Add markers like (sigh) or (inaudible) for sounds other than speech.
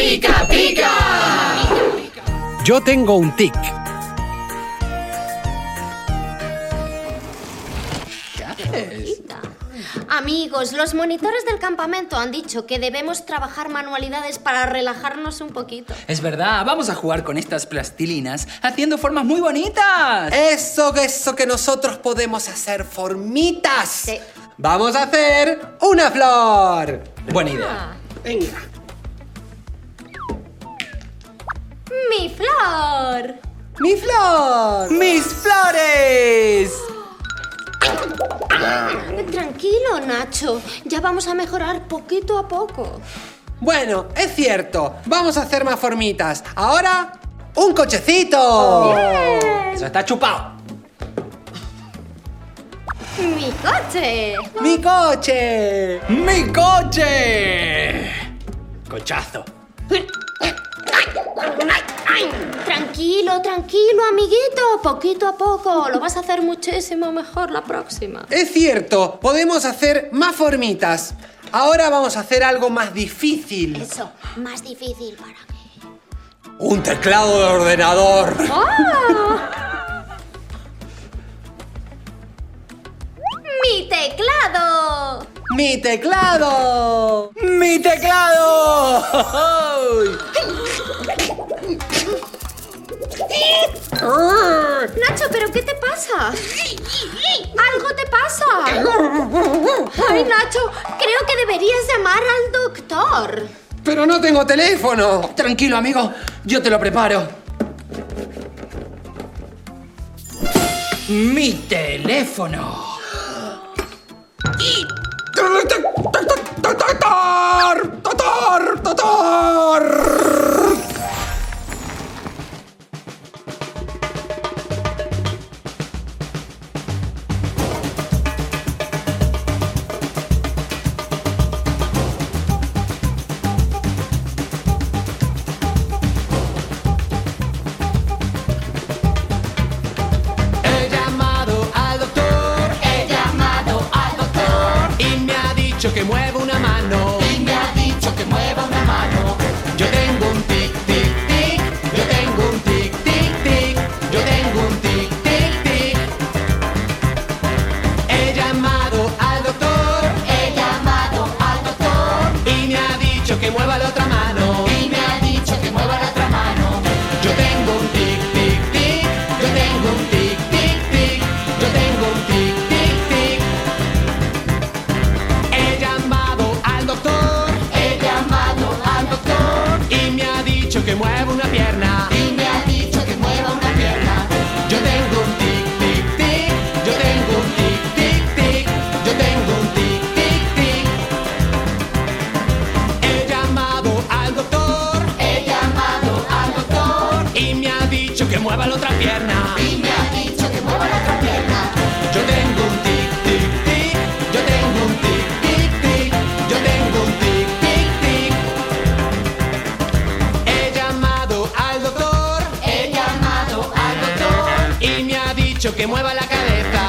pica, pica. Yo tengo un tic. Amigos, los monitores del campamento han dicho que debemos trabajar manualidades para relajarnos un poquito. Es verdad, vamos a jugar con estas plastilinas haciendo formas muy bonitas. Eso, eso que nosotros podemos hacer formitas. Sí. Vamos a hacer una flor. Buena idea. Venga. ¡Mi flor! ¡Mi flor! ¡Mis flores! Tranquilo, Nacho. Ya vamos a mejorar poquito a poco. Bueno, es cierto. Vamos a hacer más formitas. Ahora, un cochecito. Eso está chupado. ¡Mi coche! ¡Mi coche! ¡Mi coche! Cochazo. Tranquilo, tranquilo, amiguito. Poquito a poco. Lo vas a hacer muchísimo mejor la próxima. Es cierto, podemos hacer más formitas. Ahora vamos a hacer algo más difícil. Eso, más difícil para mí. Un teclado de ordenador. ¡Ah! ¡Mi teclado! ¡Mi teclado! ¡Mi teclado! (laughs) pasa? ¡Algo te pasa! Ay, Nacho, creo que deberías llamar al doctor. Pero no tengo teléfono. Tranquilo, amigo. Yo te lo preparo. Mi teléfono. Dicho que mueva una mano. y me ha dicho que mueva una mano. Yo tengo un tic, tic, tic. Yo tengo un tic, tic, tic. Yo tengo un tic, tic, tic. He llamado al doctor He llamado al doctor y me ha dicho que mueva la otra mano. bicho que mueva la cabeza.